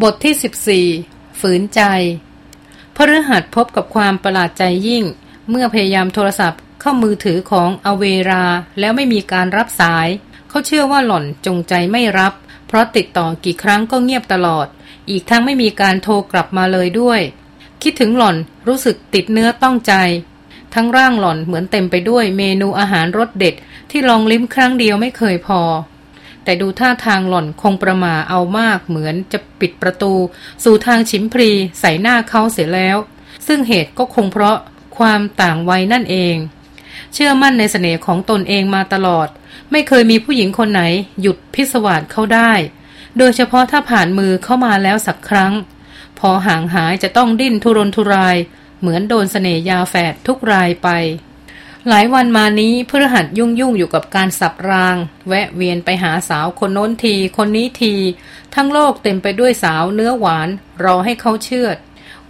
บทที่ 14 ฝืนใจพฤหัสพบกับความประหลาดใจยิ่ง เมื่อพยายามโทรศัพท์เข้ามือถือของอเวรา แล้วไม่มีการรับสาย เขาเชื่อว่าหล่อนจงใจไม่รับ เพราะติดต่อกี่ครั้งก็เงียบตลอด อีกทั้งไม่มีการโทรกลับมาเลยด้วย คิดถึงหล่อนรู้สึกติดเนื้อต้องใจ ทั้งร่างหล่อนเหมือนเต็มไปด้วยเมนูอาหารรสเด็ด ที่ลองลิ้มครั้งเดียวไม่เคยพอ แต่ดูท่าทางหล่อนคงประมาเอามากเหมือนจะปิดประตู สู่ทางชิมพรีใส่หน้าเขาเสียแล้ว ซึ่งเหตุก็คงเพราะความต่างวัยนั่นเอง เชื่อมั่นในเสน่ห์ของตนเองมาตลอด ไม่เคยมีผู้หญิงคนไหนหยุดพิสวาสเขาได้ โดยเฉพาะถ้าผ่านมือเข้ามาแล้วสักครั้ง พอห่างหายจะต้องดิ้นทุรนทุราย เหมือนโดนเสน่ยยาแฝดทุกรายไป หลายวันมานี้พฤหัสยุ่งยุ่งอยู่กับการสับราง แวะเวียนไปหาสาวคนโน้นที คนนี้ที ทั้งโลกเต็มไปด้วยสาวเนื้อหวาน รอให้เขาเชื่อด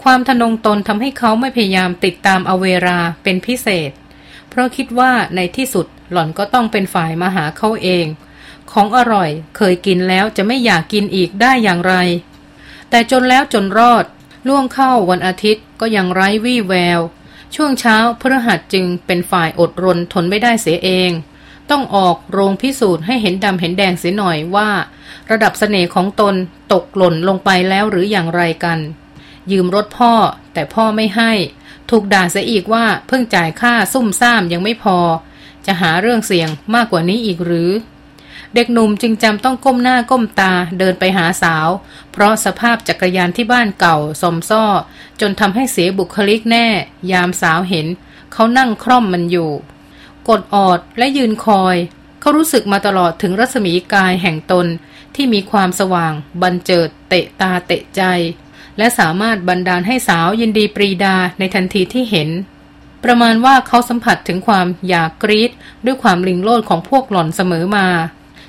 ความทนงตนทำให้เขาไม่พยายามติดตามอเวราเป็นพิเศษ เพราะคิดว่าในที่สุดหล่อนก็ต้องเป็นฝ่ายมาหาเขาเอง ของอร่อยเคยกินแล้วจะไม่อยากกินอีกได้อย่างไร แต่จนแล้วจนรอดล่วงเข้าวันอาทิตย์ก็ยังไร้วี่แวว ช่วงเช้าพระหัสจึงเป็นฝ่ายอดรนทนไม่ได้เสียเอง ต้องออกโรงพิสูจน์ให้เห็นดำเห็นแดงเสียหน่อยว่า ระดับเสน่ห์ของตนตกหล่นลงไปแล้วหรืออย่างไรกัน ยืมรถพ่อแต่พ่อไม่ให้ ถูกด่าเสียอีกว่าเพิ่งจ่ายค่าซุ่มซ่ามยังไม่พอ จะหาเรื่องเสี่ยงมากกว่านี้อีกหรือ เด็กหนุ่มจึงจำต้องก้มหน้าก้มตาเดินไปหาสาว เพราะสภาพจักรยานที่บ้านเก่าสมซ้อจนทำให้เสียบุคลิกแน่ ยามสาวเห็น เขานั่งคร่อมมันอยู่ กดออดและยืนคอย เขารู้สึกมาตลอดถึงรัศมีกายแห่งตนที่มีความสว่าง บันเจิด เตะตาเตะใจ และสามารถบันดาลให้สาวยินดีปรีดาในทันทีที่เห็นประมาณว่าเขาสัมผัสถึงความอยากกรีดด้วยความลิงโลดของพวกหล่อนเสมอมา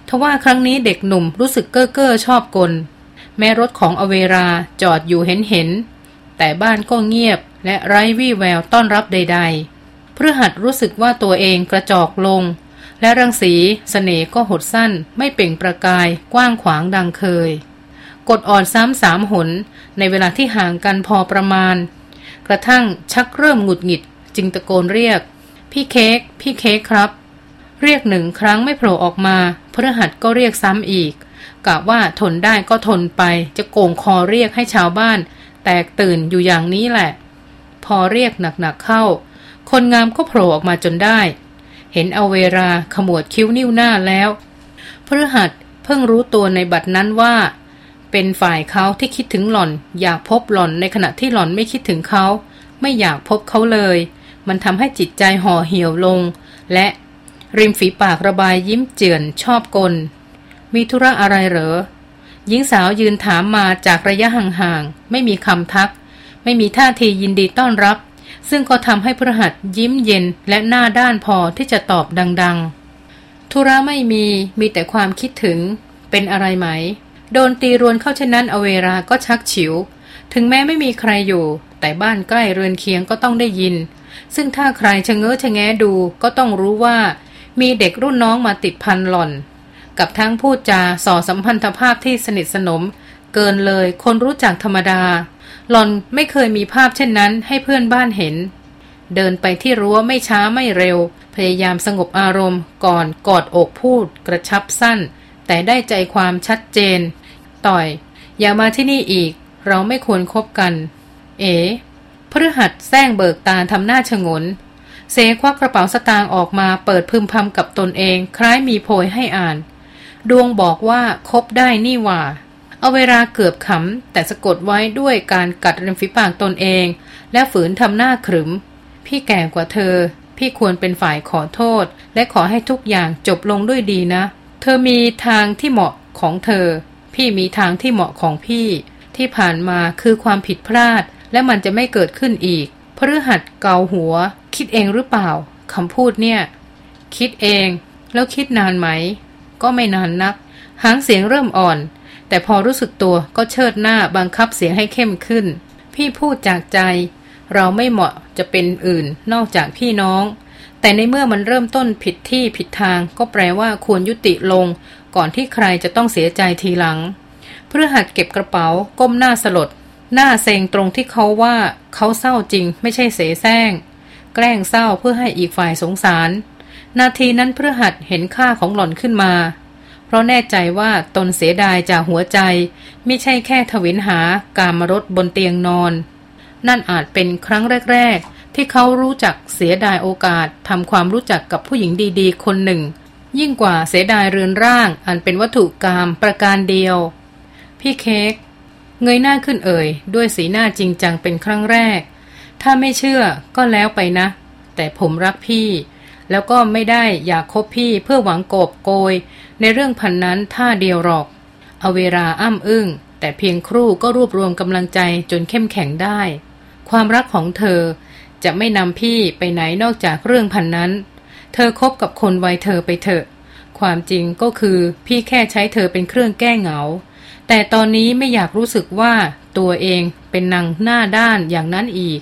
ทว่าครั้งนี้เด็กหนุ่มรู้สึกเก้อเก้อชอบกล แม้รถของอเวราจอดอยู่เห็นเห็น แต่บ้านก็เงียบและไร้วี่แววต้อนรับใด ๆ เพื่อหัดรู้สึกว่าตัวเองกระจอกลง และรังสีสเสน่ห์ก็หดสั้น ไม่เปล่งประกายกว้างขวางดังเคย กดอ่อนซ้ำสามหน ในเวลาที่ห่างกันพอประมาณ กระทั่งชักเริ่มหงุดหงิดจึงตะโกนเรียก พี่เค้กพี่เค้กครับ เรียกหนึ่งครั้งไม่โผล่ออกมาพฤหัสก็เรียกซ้ำอีกกะว่าทนได้ก็ทนไป จะโกงคอเรียกให้ชาวบ้าน แตกตื่นอยู่อย่างนี้แหละ พอเรียกหนักๆเข้า คนงามก็โผล่ออกมาจนได้ เห็นเอาเวลาขมวดคิ้วนิ้วหน้าแล้วพฤหัสเพิ่งรู้ตัวในบัดนั้นว่า เป็นฝ่ายเขาที่คิดถึงหล่อน อยากพบหล่อนในขณะที่หล่อนไม่คิดถึงเขา ไม่อยากพบเขาเลย มันทำให้จิตใจห่อเหี่ยวลง และ ริมฝีปากระบายยิ้มเจือนชอบกล มีธุระอะไรเหรอ หญิงสาวยืนถามมาจากระยะห่างๆ ไม่มีคำทัก ไม่มีท่าทียินดีต้อนรับ ซึ่งก็ทำให้พระหัตยิ้มเย็นและหน้าด้านพอที่จะตอบดังๆ ธุระไม่มี มีแต่ความคิดถึง เป็นอะไรไหม โดนตีรวนเข้าเช่นนั้นอเวราก็ชักฉิว ถึงแม้ไม่มีใครอยู่ แต่บ้านใกล้เรือนเคียงก็ต้องได้ยิน ซึ่งถ้าใครชะเง้อชะแงดูก็ต้องรู้ว่า มีเด็กรุ่นน้องมาติดพันหล่อน กับทั้งพูดจาส่อสัมพันธภาพที่สนิทสนม เกินเลยคนรู้จักธรรมดา หล่อนไม่เคยมีภาพเช่นนั้นให้เพื่อนบ้านเห็น เดินไปที่รั้วไม่ช้าไม่เร็ว พยายามสงบอารมณ์ก่อนกอดอกพูด กระชับสั้น แต่ได้ใจความชัดเจน ต่อย อย่ามาที่นี่อีก เราไม่ควรครบกัน เอ๋พฤหัสแซงเบิกตาทำหน้าชงน เสควักกระเป๋าสตางค์ออกมาเปิดพึมพำกับตนเอง คล้ายมีโพยให้อ่าน ดวงบอกว่าคบได้นี่ว่า เอาเวลาเกือบขำแต่สะกดไว้ด้วยการกัดริมฝีปากตนเอง และฝืนทำหน้าขรึม พี่แก่กว่าเธอ พี่ควรเป็นฝ่ายขอโทษ และขอให้ทุกอย่างจบลงด้วยดีนะ เธอมีทางที่เหมาะของเธอ พี่มีทางที่เหมาะของพี่ ที่ผ่านมาคือความผิดพลาด และมันจะไม่เกิดขึ้นอีกพฤหัสเกาหัว คิดเองหรือเปล่าคำพูดเนี่ย คิดเองแล้วคิดนานไหม ก็ไม่นานนัก หางเสียงเริ่มอ่อน แต่พอรู้สึกตัวก็เชิดหน้าบังคับเสียงให้เข้มขึ้น พี่พูดจากใจ เราไม่เหมาะจะเป็นอื่นนอกจากพี่น้อง แต่ในเมื่อมันเริ่มต้นผิดที่ผิดทาง ก็แปลว่าควรยุติลง ก่อนที่ใครจะต้องเสียใจทีหลัง เพพฤหัสเก็บกระเป๋าก้มหน้าสลด หน้าเซงตรงที่เขาว่าเขาเศร้าจริงไม่ใช่เสแสร้ง แกล้งเศร้าเพื่อให้อีกฝ่ายสงสาร นาทีนั้นพฤหัสเห็นค่าของหล่อนขึ้นมา เพราะแน่ใจว่าตนเสียดายจากหัวใจ ไม่ใช่แค่ทวินหาการมรถบนเตียงนอน นั่นอาจเป็นครั้งแรก ๆ ที่เขารู้จักเสียดายโอกาสทำความรู้จักกับผู้หญิงดีๆ คนหนึ่ง ยิ่งกว่าเสียดายเรือนร่าง อันเป็นวัตถุกรรมประการเดียว พี่เค้กเงยหน้าขึ้นเอ่ย ด้วยสีหน้าจริงจังเป็นครั้งแรก ถ้าไม่เชื่อก็แล้วไปนะ แต่ผมรักพี่ แล้วก็ไม่ได้อยากคบพี่เพื่อหวังกบโกย ในเรื่องพันนั้นท่าเดียวหรอก เอาเวลาอ้ำอึ้ง แต่เพียงครู่ก็รวบรวมกำลังใจจนเข้มแข็งได้ ความรักของเธอจะไม่นำพี่ไปไหนนอกจากเรื่องพันนั้น เธอคบกับคนวัยเธอไปเถอะ ความจริงก็คือพี่แค่ใช้เธอเป็นเครื่องแก้เหงา แต่ตอนนี้ไม่อยากรู้สึกว่าตัวเองเป็นนางหน้าด้านอย่างนั้นอีก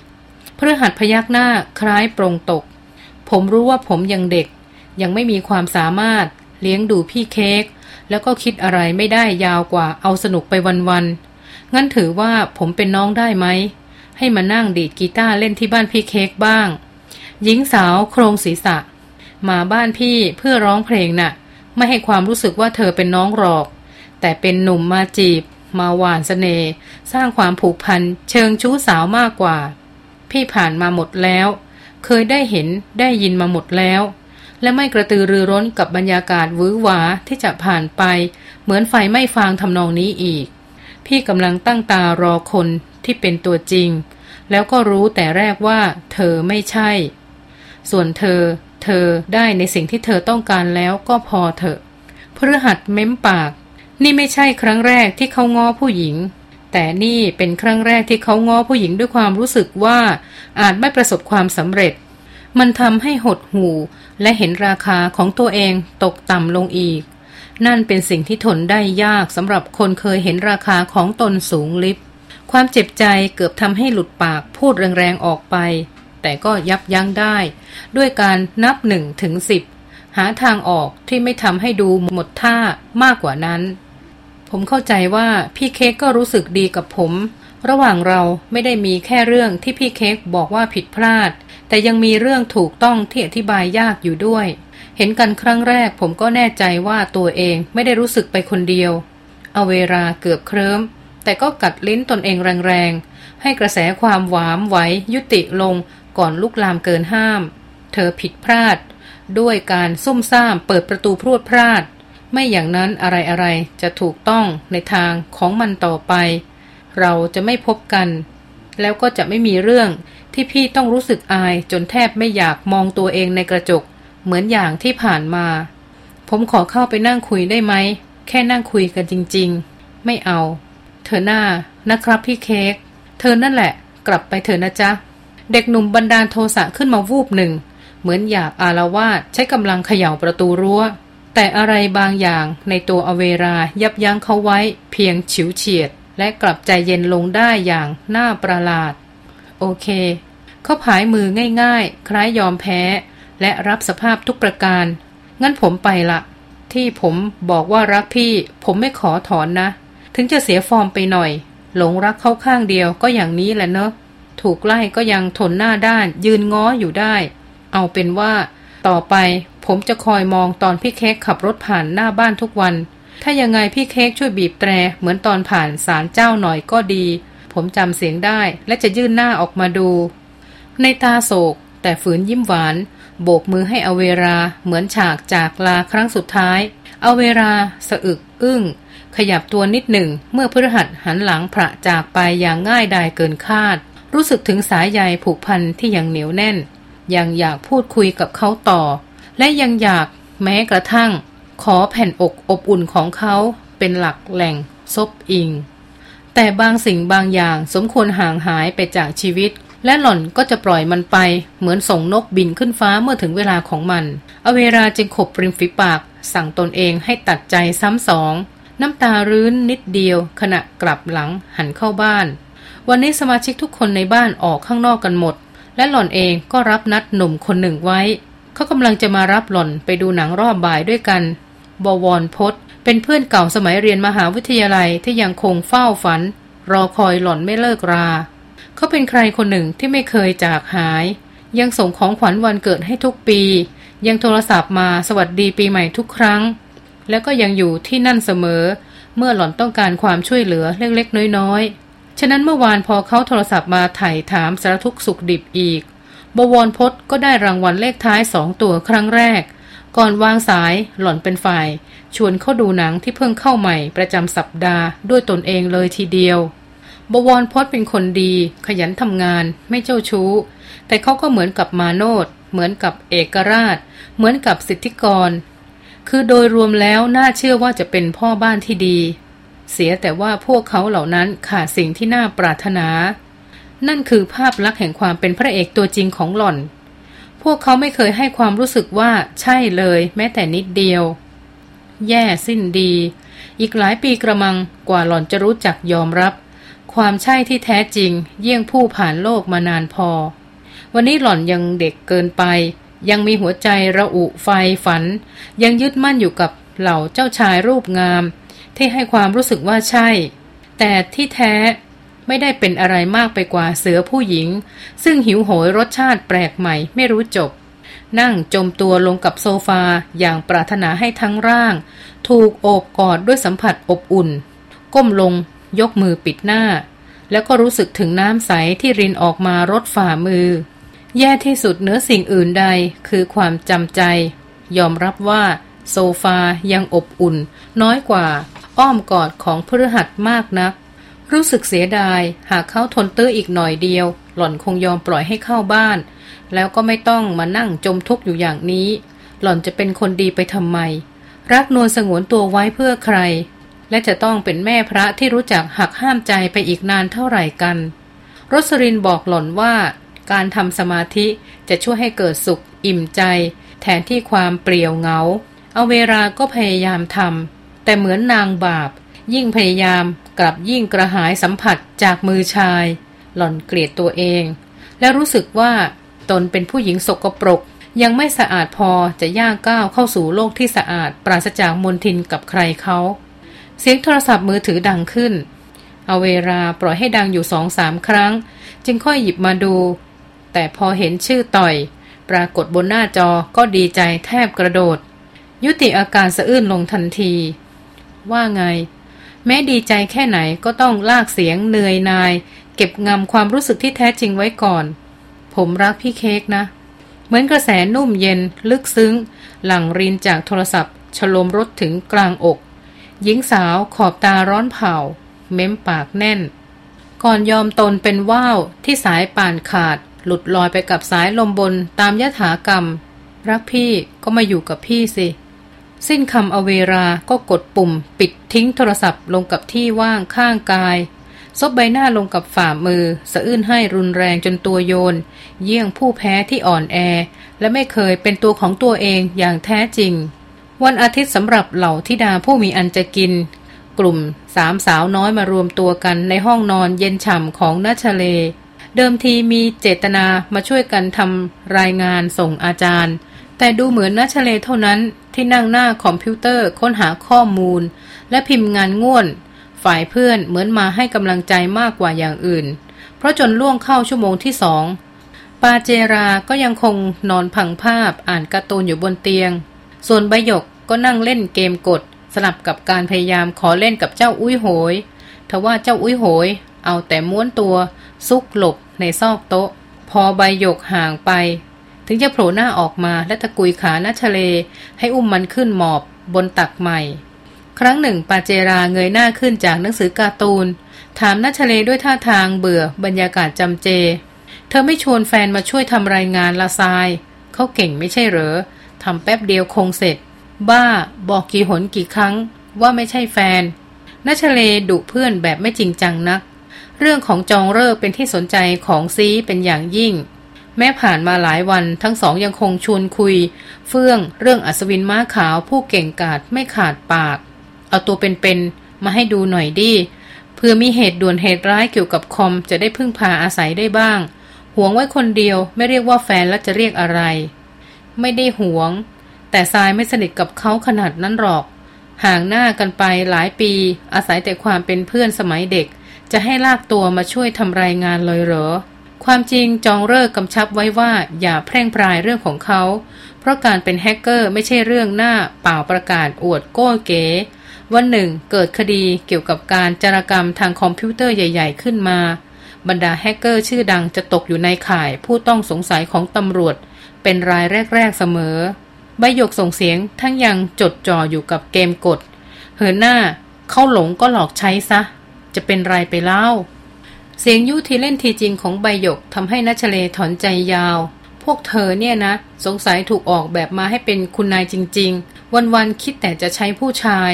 พื่อหัดพยักหน้าคล้ายปรงตก ผมรู้ว่าผมยังเด็ก ยังไม่มีความสามารถเลี้ยงดูพี่เค้กแล้วก็คิดอะไรไม่ได้ยาวกว่าเอาสนุกไปวันๆ งั้นถือว่าผมเป็นน้องได้ไหม ให้มานั่งดีดกีตาร์เล่นที่บ้านพี่เค้กบ้าง หญิงสาวโครงศีรษะ มาบ้านพี่เพื่อร้องเพลงนะ่ะ ไม่ให้ความรู้สึกว่าเธอเป็นน้องหรอก แต่เป็นหนุ่มมาจีบ มาหวานสเสน่ห์สร้างความผูกพันเชิงชู้สาวมากกว่า พี่ผ่านมาหมดแล้ว เคยได้เห็นได้ยินมาหมดแล้ว และไม่กระตือรือร้นกับบรรยากาศวื้อหวาที่จะผ่านไป เหมือนไฟไม่ฟางทำนองนี้อีก พี่กำลังตั้งตารอคนที่เป็นตัวจริง แล้วก็รู้แต่แรกว่า เธอไม่ใช่ ส่วนเธอ เธอได้ในสิ่งที่เธอต้องการแล้วก็พอเถอะพฤหัสเม้มปาก นี่ไม่ใช่ครั้งแรกที่เขาง้อผู้หญิง แต่นี่เป็นครั้งแรกที่เขาง้อผู้หญิงด้วยความรู้สึกว่าอาจไม่ประสบความสำเร็จ มันทำให้หดหู่และเห็นราคาของตัวเองตกต่ำลงอีก นั่นเป็นสิ่งที่ทนได้ยากสำหรับคนเคยเห็นราคาของตนสูงลิบ ความเจ็บใจเกือบทำให้หลุดปากพูดแรงๆออกไป แต่ก็ยับยั้งได้ ด้วยการนับหนึ่งถึงสิบหาทางออกที่ไม่ทำให้ดูหมดท่ามากกว่านั้น ผมเข้าใจว่าพี่เค้กก็รู้สึกดีกับผม ระหว่างเราไม่ได้มีแค่เรื่องที่พี่เค้กบอกว่าผิดพลาด แต่ยังมีเรื่องถูกต้องที่อธิบายยากอยู่ด้วย เห็นกันครั้งแรกผมก็แน่ใจว่าตัวเองไม่ได้รู้สึกไปคนเดียวเอาเวลาเกือบเคลิ้มแต่ก็กัดลิ้นตนเองแรงๆ ให้กระแสความหวามไหวยุติลงก่อนลุกลามเกินห้าม เธอผิดพลาด ด้วยการซุ่มซ่ามเปิดประตูพรวดพลาด ไม่อย่างนั้นอะไรๆจะถูกต้องในทางของมันต่อไป เราจะไม่พบกัน แล้วก็จะไม่มีเรื่องที่พี่ต้องรู้สึกอายจนแทบไม่อยากมองตัวเองในกระจก เหมือนอย่างที่ผ่านมา ผมขอเข้าไปนั่งคุยได้ไหม แค่นั่งคุยกันจริง ๆ ไม่เอา เธอหน้านะครับพี่เค้กเธอนั่นแหละ กลับไปเถอะนะจ๊ะ เด็กหนุ่มบันดาลโทสะขึ้นมาวูบหนึ่ง เหมือนอยากอารวาสใช้กำลังเขย่าประตูรั้ว แต่อะไรบางอย่างในตัวอเวรายับยั้งเขาไว้เพียงฉิวเฉียด และกลับใจเย็นลงได้อย่างน่าประหลาด โอเค เขาผายมือง่ายๆ คล้ายยอมแพ้ และรับสภาพทุกประการ งั้นผมไปละ ที่ผมบอกว่ารักพี่ ผมไม่ขอถอนนะ ถึงจะเสียฟอร์มไปหน่อย หลงรักเขาข้างเดียวก็อย่างนี้แหละเนอะถูกไล่ก็ยังทนหน้าด้านยืนง้ออยู่ได้ เอาเป็นว่า ต่อไป ผมจะคอยมองตอนพี่เค้กขับรถผ่านหน้าบ้านทุกวัน ถ้ายังไงพี่เค้กช่วยบีบแตร เหมือนตอนผ่านศาลเจ้าหน่อยก็ดี ผมจำเสียงได้และจะยื่นหน้าออกมาดู ในตาโศก แต่ฝืนยิ้มหวาน โบกมือให้อเวราเหมือนฉากจากลาครั้งสุดท้าย อเวราสะอึก อึ้ง ขยับตัวนิดหนึ่ง เมื่อพฤหัสหันหลังพระจากไปอย่างง่ายดายเกินคาด รู้สึกถึงสายใยผูกพันที่ยังเหนียวแน่น ยังอยากพูดคุยกับเขาต่อ และยังอยากแม้กระทั่ง ขอแผ่นอกอบอุ่นของเขาเป็นหลักแหล่งซบอิง แต่บางสิ่งบางอย่างสมควรห่างหายไปจากชีวิต และหล่อนก็จะปล่อยมันไป เหมือนส่งนกบินขึ้นฟ้าเมื่อถึงเวลาของมัน อเวราจึงขบปริมฝีปาก สั่งตนเองให้ตัดใจซ้ำสองน้ำตารื้นนิดเดียว ขณะกลับหลังหันเข้าบ้าน วันนี้สมาชิกทุกคนในบ้านออกข้างนอกกันหมด และหล่อนเองก็รับนัดหนุ่มคนหนึ่งไว้ เขากำลังจะมารับหล่อนไปดูหนังรอบบ่ายด้วยกัน บวรพศเป็นเพื่อนเก่าสมัยเรียนมหาวิทยาลัยที่ยังคงเฝ้าฝัน รอคอยหล่อนไม่เลิกรา เขาเป็นใครคนหนึ่งที่ไม่เคยจากหาย ยังส่งของขวัญวันเกิดให้ทุกปี ยังโทรศัพท์มาสวัสดีปีใหม่ทุกครั้ง แล้วก็ยังอยู่ที่นั่นเสมอ เมื่อหล่อนต้องการความช่วยเหลือเล็กๆน้อยๆฉะนั้นเมื่อวานพอเขาโทรศัพท์มาไถ่ถามสารทุกสุขดิบอีก บวรพศก็ได้รางวัลเลขท้ายสองตัวครั้งแรก ก่อนวางสายหล่อนเป็นฝ่าย ชวนเข้าดูหนังที่เพิ่งเข้าใหม่ประจำสัปดาห์ด้วยตนเองเลยทีเดียว บวรพศเป็นคนดี ขยันทำงาน ไม่เจ้าชู้ แต่เขาก็เหมือนกับมาโนดเหมือนกับเอกราช เหมือนกับสิทธิกร คือโดยรวมแล้วน่าเชื่อว่าจะเป็นพ่อบ้านที่ดี เสียแต่ว่าพวกเขาเหล่านั้นขาดสิ่งที่น่าปรารถนา นั่นคือภาพลักษณ์แห่งความเป็นพระเอกตัวจริงของหล่อน พวกเขาไม่เคยให้ความรู้สึกว่าใช่เลย แม้แต่นิดเดียว แย่สิ้นดี อีกหลายปีกระมังกว่าหล่อนจะรู้จักยอมรับ ความใช่ที่แท้จริง เยี่ยงผู้ผ่านโลกมานานพอ วันนี้หล่อนยังเด็กเกินไป ยังมีหัวใจระอุไฟฝัน ยังยึดมั่นอยู่กับเหล่าเจ้าชายรูปงาม ที่ให้ความรู้สึกว่าใช่ แต่ที่แท้ ไม่ได้เป็นอะไรมากไปกว่าเสือผู้หญิง ซึ่งหิวโหยรสชาติแปลกใหม่ไม่รู้จบ นั่งจมตัวลงกับโซฟาอย่างปรารถนาให้ทั้งร่าง ถูกโอบกอดด้วยสัมผัสอบอุ่น ก้มลง ยกมือปิดหน้า แล้วก็รู้สึกถึงน้ำใสที่รินออกมารดฝ่ามือ แย่ที่สุดเนื้อสิ่งอื่นใดคือความจำใจ ยอมรับว่าโซฟายังอบอุ่น น้อยกว่า อ้อมกอดของพฤหัสมากนัก รู้สึกเสียดาย หากเขาทนตื้ออีกหน่อยเดียว หล่อนคงยอมปล่อยให้เข้าบ้าน แล้วก็ไม่ต้องมานั่งจมทุกข์อยู่อย่างนี้ หล่อนจะเป็นคนดีไปทำไม รักนวลสงวนตัวไว้เพื่อใคร และจะต้องเป็นแม่พระที่รู้จักหักห้ามใจไปอีกนานเท่าไหร่กันรสรินบอกหล่อนว่า การทำสมาธิจะช่วยให้เกิดสุข อิ่มใจ แทนที่ความเปลี่ยวเหงา เอาเวลาก็พยายามทำแต่เหมือนนางบาป ยิ่งพยายาม กลับยิ่งกระหายสัมผัสจากมือชาย หล่อนเกลียดตัวเอง และรู้สึกว่าตนเป็นผู้หญิงสกปรก ยังไม่สะอาดพอจะย่างก้าวเข้าสู่โลกที่สะอาด ปราศจากมลทินกับใครเขาเสียงโทรศัพท์มือถือดังขึ้น เอาเวลาปล่อยให้ดังอยู่สองสามครั้ง จึงค่อยหยิบมาดู แต่พอเห็นชื่อต่อย ปรากฏบนหน้าจอก็ดีใจแทบกระโดด ยุติอาการสะอื้นลงทันที ว่าไง แม้ดีใจแค่ไหนก็ต้องลากเสียงเหนื่อยนาย เก็บงำความรู้สึกที่แท้จริงไว้ก่อน ผมรักพี่เค้กนะ เหมือนกระแสนุ่มเย็นลึกซึ้ง หลั่งรินจากโทรศัพท์ฉลมรถถึงกลางอก หญิงสาวขอบตาร้อนเผา เม้มปากแน่น ก่อนยอมตนเป็นว่าวที่สายป่านขาด หลุดลอยไปกับสายลมบนตามยถากรรม รักพี่ก็มาอยู่กับพี่สิ สิ้นคำอเวราก็กดปุ่ม ปิดทิ้งโทรศัพท์ลงกับที่ว่างข้างกาย ซบใบหน้าลงกับฝ่ามือ สะอื้นให้รุนแรงจนตัวโยน เยี่ยงผู้แพ้ที่อ่อนแอ และไม่เคยเป็นตัวของตัวเองอย่างแท้จริง วันอาทิตย์สำหรับเหล่าทิดาผู้มีอันจะกิน กลุ่มสามสาวน้อยมารวมตัวกันในห้องนอนเย็นฉ่ำของนัชเล เดิมทีมีเจตนามาช่วยกันทำรายงานส่งอาจารย์แต่ดูเหมือนนัชเลเท่านั้น ที่นั่งหน้าคอมพิวเตอร์ค้นหาข้อมูล และพิมพ์งานง่วน ฝ่ายเพื่อนเหมือนมาให้กำลังใจมากกว่าอย่างอื่น เพราะจนล่วงเข้าชั่วโมงที่สองปาเจราก็ยังคงนอนพังภาพอ่านการ์ตูนอยู่บนเตียง ส่วนใบหยกก็นั่งเล่นเกมกด สลับกับการพยายามขอเล่นกับเจ้าอุ้ยโหยทว่าเจ้าอุ้ยโหย เอาแต่ม้วนตัว ซุกหลบในซอกโต๊ะ พอใบหยกห่างไป ถึงจะโผล่หน้าออกมาและตะกุยขาหน้าทะเล ให้อุ้มมันขึ้นหมอบบนตักใหม่ ครั้งหนึ่งปาเจราเงยหน้าขึ้นจากหนังสือการ์ตูน ถามนัชเลด้วยท่าทางเบื่อบรรยากาศจำเจ เธอไม่ชวนแฟนมาช่วยทำรายงานละทราย เขาเก่งไม่ใช่เหรอทำแป๊บเดียวคงเสร็จ บ้าบอกกี่หนกี่ครั้ง ว่าไม่ใช่แฟนนัชเลดุเพื่อนแบบไม่จริงจังนัก เรื่องของจองเลิกเป็นที่สนใจของซีเป็นอย่างยิ่ง แม้ผ่านมาหลายวันทั้งสองยังคงชวนคุย เฟื่องเรื่องอัศวินม้าขาวผู้เก่งกาจไม่ขาดปาก เอาตัวเป็นๆมาให้ดูหน่อยดิเพื่อมีเหตุด่วนเหตุร้ายเกี่ยวกับคอมจะได้พึ่งพาอาศัยได้บ้าง หวงไว้คนเดียวไม่เรียกว่าแฟนแล้วจะเรียกอะไร ไม่ได้หวง แต่ทรายไม่สนิทกับเขาขนาดนั้นหรอก ห่างหน้ากันไปหลายปี อาศัยแต่ความเป็นเพื่อนสมัยเด็ก จะให้ลากตัวมาช่วยทำรายงานเลยเหรอ ความจริงจองฤกษ์กำชับไว้ว่าอย่าแพร่งพรายเรื่องของเขา เพราะการเป็นแฮกเกอร์ไม่ใช่เรื่องหน้าเปล่าประกาศอวดโก้เก๋ วันหนึ่งเกิดคดีเกี่ยวกับการจารกรรมทางคอมพิวเตอร์ใหญ่ ๆ ขึ้นมา บรรดาแฮกเกอร์ชื่อดังจะตกอยู่ในข่ายผู้ต้องสงสัยของตำรวจ เป็นรายแรก ๆ เสมอ ใบหยกส่งเสียงทั้งยังจดจ่ออยู่กับเกมกด เหินหน้าเข้าหลงก็หลอกใช้ซะ จะเป็นไรไปเล่า เสียงยุทีเล่นทีจริงของใบหยกทำให้นัชเลถอนใจยาว พวกเธอเนี่ยนะ สงสัยถูกออกแบบมาให้เป็นคุณนายจริง ๆ วันๆคิดแต่จะใช้ผู้ชาย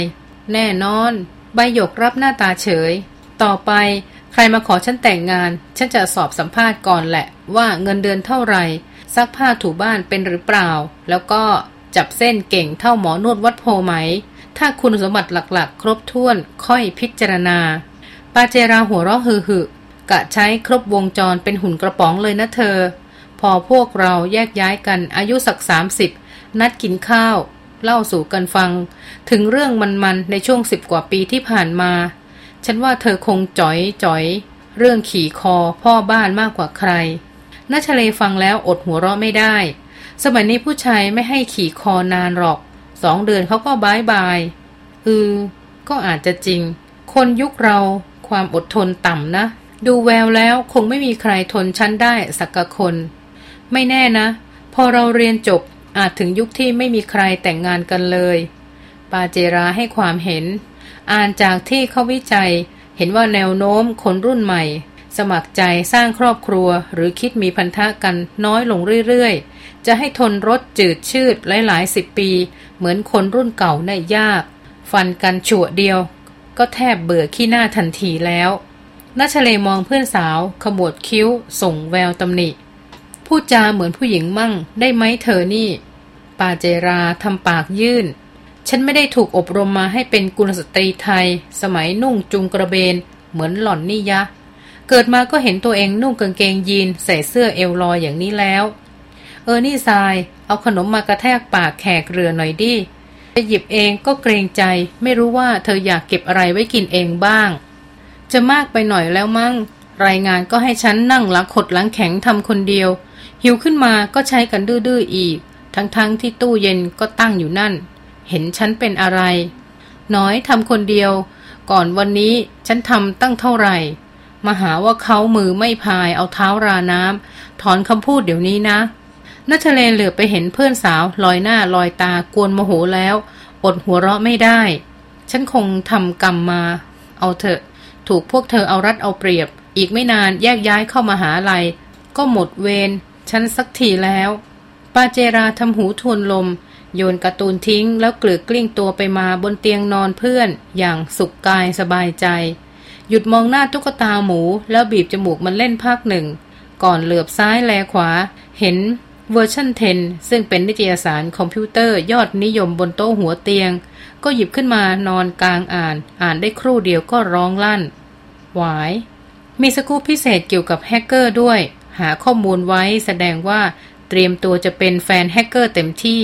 แน่นอน ใบหยกรับหน้าตาเฉย ต่อไปใครมาขอฉันแต่งงาน ฉันจะสอบสัมภาษณ์ก่อนแหละ ว่าเงินเดือนเท่าไหร่ซักผ้าถูบ้านเป็นหรือเปล่า แล้วก็จับเส้นเก่งเท่าหมอนวดวัดโพไหม ถ้าคุณสมบัติหลักๆ ครบถ้วนค่อยพิจารณา ปาเจราหัวเราะฮือ กะใช้ครบวงจรเป็นหุ่นกระป๋องเลยนะเธอ พอพวกเราแยกย้ายกันอายุสักสามสิบนัดกินข้าว เล่าสู่กันฟัง ถึงเรื่องมันๆในช่วงสิบกว่าปีที่ผ่านมา ฉันว่าเธอคงจ๋อยจ๋อย เรื่องขี่คอพ่อบ้านมากกว่าใครนัชเลฟังแล้วอดหัวเราะไม่ได้ สมัยนี้ผู้ชายไม่ให้ขี่คอนานหรอกสองเดือนเขาก็บายบายอือ ก็อาจจะจริง คนยุคเราความอดทนต่ำนะ ดูแววแล้วคงไม่มีใครทนฉันได้สักคน ไม่แน่นะ พอเราเรียนจบอาจถึงยุคที่ไม่มีใครแต่งงานกันเลย ปาเจราให้ความเห็น อ่านจากที่เขาวิจัย เห็นว่าแนวโน้มคนรุ่นใหม่ สมัครใจสร้างครอบครัวหรือคิดมีพันธะกันน้อยลงเรื่อยๆ จะให้ทนรถจืดชืดหลายๆสิบปี เหมือนคนรุ่นเก่าน่ะยาก ฟันกันฉวเดียว ก็แทบเบื่อขี้หน้าทันทีแล้ว นัชเลมองเพื่อนสาวขมวดคิ้ว ส่งแววตำหนิพูดจาเหมือนผู้หญิงมั่ง ได้ไหมเธอนี่ ปาเจราทำปากยื่น ฉันไม่ได้ถูกอบรมมาให้เป็นกุลสตรีไทย สมัยนุ่งจุงกระเบน เหมือนหล่อนนี่ยะ เกิดมาก็เห็นตัวเองนุ่งกางเกงยีน ใส่เสื้อเอวลอยอย่างนี้แล้ว เออนี่ทราย เอาขนมมากระแทกปากแขกเรือหน่อยดิจะหยิบเองก็เกรงใจ ไม่รู้ว่าเธออยากเก็บอะไรไว้กินเองบ้าง จะมากไปหน่อยแล้วมั้งรายงานก็ให้ฉันนั่งหลังขดหลังแข็งทำคนเดียว หิวขึ้นมาก็ใช้กันดื้อๆอีก ทั้งๆทที่ตู้เย็นก็ตั้งอยู่นั่น เห็นฉันเป็นอะไร น้อยทำคนเดียว ก่อนวันนี้ฉันทำตั้งเท่าไหร่ มาหาว่าเขามือไม่พายเอาเท้าราน้ำถอนคำพูดเดี๋ยวนี้นะนัชเลเหลือไปเห็นเพื่อนสาวลอยหน้าลอยตากวนโมโหแล้ว อดหัวเราะไม่ได้ ฉันคงทำกรรมมา เอาเถอะ ถูกพวกเธอเอารัดเอาเปรียบ อีกไม่นานแยกย้ายเข้ามหาลัย ก็หมดเวรฉันสักทีแล้ว ปาเจราทำหูทวนลม โยนการ์ตูนทิ้งแล้วเกลือกลิ้งตัวไปมาบนเตียงนอนเพื่อน อย่างสุขกายสบายใจ หยุดมองหน้าตุ๊กตาหมู แล้วบีบจมูกมันเล่นพักหนึ่ง ก่อนเหลือบซ้ายแลขวา เห็นเวอร์ชัน10 ซึ่งเป็นนิตยสารคอมพิวเตอร์ยอดนิยมบนโต๊ะหัวเตียง ก็หยิบขึ้นมานอนกางอ่าน อ่านได้ครู่เดียวก็ร้องลั่น ว้าย มีสกู๊ปพิเศษเกี่ยวกับแฮกเกอร์ด้วย หาข้อมูลไว้แสดงว่าเตรียมตัวจะเป็นแฟนแฮกเกอร์เต็มที่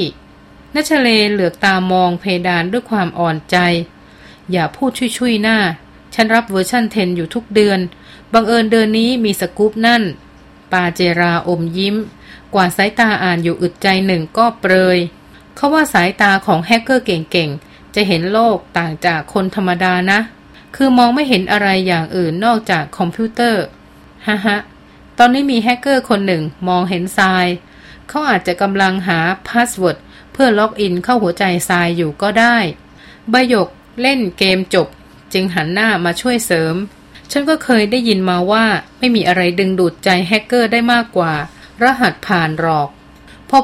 ณชเลเหลือกตามองเพดานด้วยความอ่อนใจ อย่าพูดชุ่ยๆน่า ฉันรับเวอร์ชั่น 10 อยู่ทุกเดือน บังเอิญเดือนนี้มีสกู๊ปนั่น ปาเจราอมยิ้ม กวาดสายตาอ่านอยู่อึดใจหนึ่งก็เปรย เขาว่าสายตาของแฮกเกอร์เก่งๆ จะเห็นโลกต่างจากคนธรรมดานะ คือมองไม่เห็นอะไรอย่างอื่นนอกจากคอมพิวเตอร์ฮะฮะตอนนี้มีแฮกเกอร์คนหนึ่งมองเห็นทราย เขาอาจจะกำลังหา password เพื่อ login เข้าหัวใจทรายอยู่ก็ได้ใบหยกเล่นเกมจบ จึงหันหน้ามาช่วยเสริม ฉันก็เคยได้ยินมาว่าไม่มีอะไรดึงดูดใจแฮกเกอร์ได้มากกว่า รหัสผ่านหรอก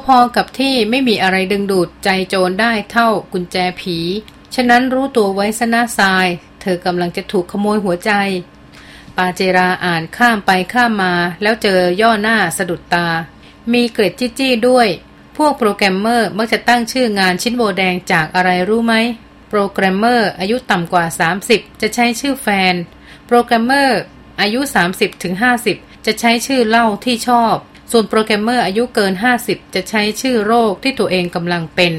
พอๆกับที่ไม่มีอะไรดึงดูดใจโจรได้เท่ากุญแจผี ฉะนั้นรู้ตัวไว้ซะนะทราย เธอกำลังจะถูกขโมยหัวใจ ปาเจราอ่านข้ามไปข้ามมาแล้วเจอย่อหน้าสะดุดตา มีเกร็ดจี้ๆด้วย พวกโปรแกรมเมอร์มักจะตั้งชื่องานชิ้นโบแดงจากอะไรรู้ไหม โปรแกรมเมอร์อายุต่ำกว่า 30 จะใช้ชื่อแฟน โปรแกรมเมอร์อายุ 30-50จะใช้ชื่อเหล้าที่ชอบ ส่วนโปรแกรมเมอร์อายุเกิน 50 จะใช้ชื่อโรคที่ตัวเองกำลังเป็น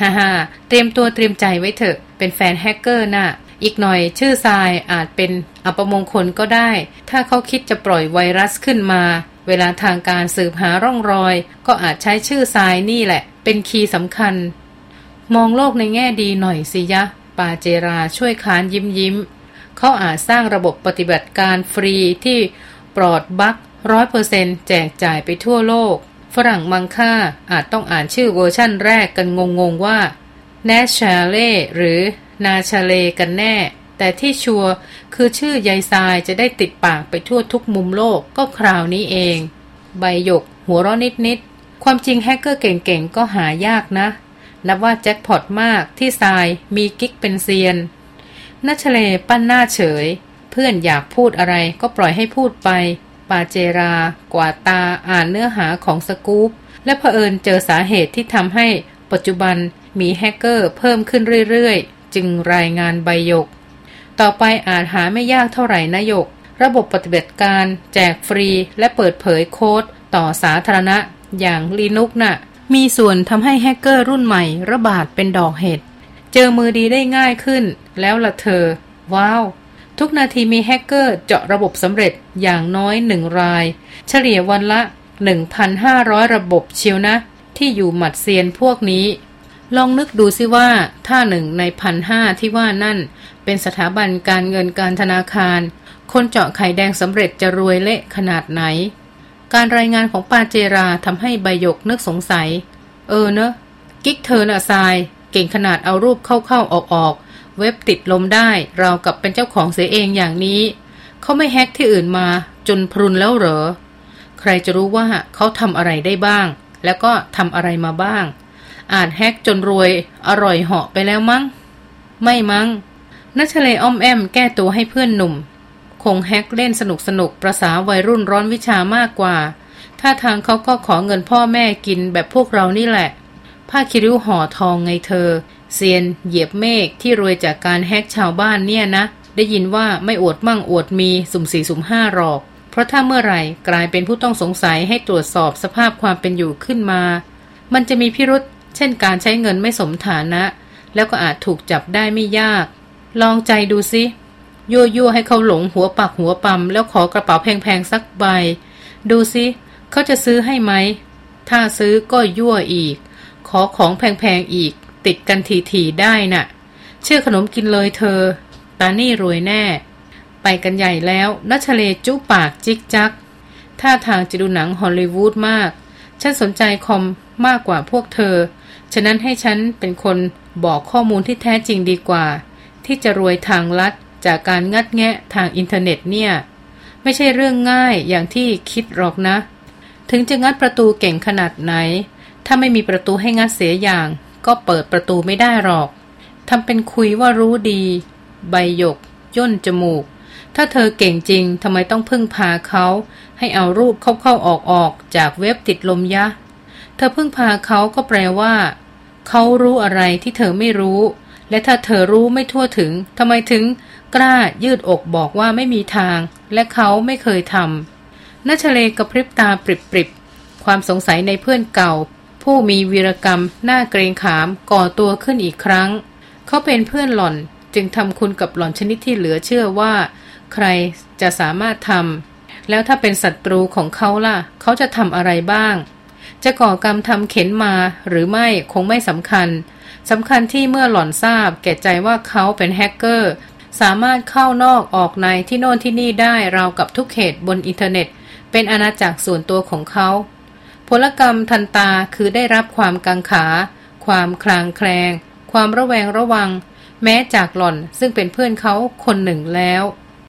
ฮ่าฮ่าเตรียมตัวเตรียมใจไว้เถอะ เป็นแฟนแฮกเกอร์น่ะ อีกหน่อยชื่อทรายอาจเป็นอัปมงคลก็ได้ ถ้าเขาคิดจะปล่อยไวรัสขึ้นมา เวลาทางการสืบหาร่องรอย ก็อาจใช้ชื่อทรายนี่แหละ เป็น key สำคัญ มองโลกในแง่ดีหน่อยสิยะ ปาเจราช่วยค้านยิ้มยิ้ม เขาอาจสร้างระบบปฏิบัติการฟรีที่ปลอด bug ร้อยเปอร์เซ็นต์แจกจ่ายไปทั่วโลก ฝรั่งมังค่าอาจต้องอ่านชื่อเวอร์ชั่นแรกกันงงๆว่า n a c h a l e หรือ นาชาเลกันแน่ แต่ที่ชัวร์คือชื่อยายทรายจะได้ติดปากไปทั่วทุกมุมโลกก็คราวนี้เอง ใบหยก หัวเราะนิดๆ ความจริงแฮกเกอร์เก่งๆ ก็หายากนะ นับว่าแจ็คพอตมากที่ทรายมีกิ๊กเป็นเซียนนัชเลปั้นหน้าเฉย เพื่อนอยากพูดอะไรก็ปล่อยให้พูดไป ปาเจรา กวาดตาอ่านเนื้อหาของสกู๊ปและเผอิญเจอสาเหตุที่ทำให้ปัจจุบันมีแฮกเกอร์เพิ่มขึ้นเรื่อยๆ จึงรายงานใบยก ต่อไปอาจหาไม่ยากเท่าไหร่นะยก ระบบปฏิบัติการแจกฟรีและเปิดเผยโค้ดต่อสาธารณะ อย่างลีนุกนะ่ะ มีส่วนทำให้แฮกเกอร์รุ่นใหม่ระบาดเป็นดอกเห็ด เจอมือดีได้ง่ายขึ้น แล้วละเธอ ว้าว ทุกนาทีมีแฮกเกอร์เจาะระบบสำเร็จอย่างน้อยหนึ่งราย เฉลี่ยวันละ 1,500 ระบบเชียวนะ ที่อยู่หมัดเซียนพวกนี้ ลองนึกดูซิว่าถ้าหนึ่งในพันห้าที่ว่านั่น เป็นสถาบันการเงินการธนาคาร คนเจาะไข่แดงสำเร็จจะรวยเละขนาดไหน การรายงานของปาเจราทำให้ใบยกนึกสงสัย เออเนอะ กิ๊กเธอน่ะทราย เก่งขนาดเอารูปเข้าๆออกๆ เว็บติดลมได้เรากับเป็นเจ้าของเสียเองอย่างนี้ เขาไม่แฮกที่อื่นมา จนพรุนแล้วเหรอ ใครจะรู้ว่าเขาทำอะไรได้บ้าง แล้วก็ทำอะไรมาบ้าง อาจแฮกจนรวย อร่อยเหาะไปแล้วมั้ง ไม่มั้งนัชเลอ้อมแอมแก้ตัวให้เพื่อนหนุ่ม คงแฮกเล่นสนุกสนุกประสาวัยรุ่นร้อนวิชามากกว่า ถ้าทางเขาก็ขอเงินพ่อแม่กินแบบพวกเรานี่แหละ ผ้าคิริ้วห่อทองไงเธอ เซียน เหยียบเมฆที่รวยจากการแฮกชาวบ้านเนี่ยนะ ได้ยินว่าไม่อวดมั่งอวดมีสุ่มสี่สุ่มห้าหรอก เพราะถ้าเมื่อไหร่กลายเป็นผู้ต้องสงสัยให้ตรวจสอบสภาพความเป็นอยู่ขึ้นมา มันจะมีพิรุษ เช่นการใช้เงินไม่สมฐานะ แล้วก็อาจถูกจับได้ไม่ยาก ลองใจดูสิยั่วยั่วให้เขาหลงหัวปักหัวปั๊มแล้วขอกระเป๋าแพงๆสักใบ ดูสิเขาจะซื้อให้ไหม ถ้าซื้อก็ยั่วอีก ขอของแพงๆอีก ติดกันทีๆได้นะ่ะ เชื่อขนมกินเลยเธอ ตานี่รวยแน่ ไปกันใหญ่แล้วนัชเลจุปากจิกจักท่าทางจะดูหนังฮอลลีวูดมาก ฉันสนใจคอมมากกว่าพวกเธอ ฉะนั้นให้ฉันเป็นคนบอกข้อมูลที่แท้จริงดีกว่า ที่จะรวยทางลัดจากการงัดแงะทางอินเทอร์เน็ตเนี่ย ไม่ใช่เรื่องง่ายอย่างที่คิดหรอกนะ ถึงจะงัดประตูเก่งขนาดไหน ถ้าไม่มีประตูให้งัดเสียอย่าง ก็เปิดประตูไม่ได้หรอกทำเป็นคุยว่ารู้ดี ใบหยก ย่นจมูก ถ้าเธอเก่งจริงทำไมต้องพึ่งพาเขา ให้เอารูปเข้าๆออกๆจากเว็บติดลมยะ เธอพึ่งพาเขาก็แปลว่า เขารู้อะไรที่เธอไม่รู้ และถ้าเธอรู้ไม่ทั่วถึงทำไมถึงกล้ายืดอกบอกว่าไม่มีทาง และเขาไม่เคยทำนัชเลกระพริบตาปริบปริบความสงสัยในเพื่อนเก่า ผู้มีวีรกรรมหน้าเกรงขามก่อตัวขึ้นอีกครั้ง เขาเป็นเพื่อนหล่อนจึงทำคุณกับหล่อนชนิดที่เหลือเชื่อว่า ใครจะสามารถทำแล้วถ้าเป็นศัตรูของเขาล่ะ เขาจะทำอะไรบ้าง จะก่อกรรมทำเข็นมาหรือไม่คงไม่สำคัญสำคัญที่เมื่อหล่อนทราบ แก่ใจว่าเขาเป็นแฮกเกอร์ สามารถเข้านอกออกในที่โน่นที่นี่ได้ราวกับทุกเขตบนอินเทอร์เน็ต เป็นอาณาจักรส่วนตัวของเขาผลกรรมทันตาคือได้รับความกังขา ความคลางแคลง ความระแวงระวัง แม้จากหล่อนซึ่งเป็นเพื่อนเขาคนหนึ่งแล้ว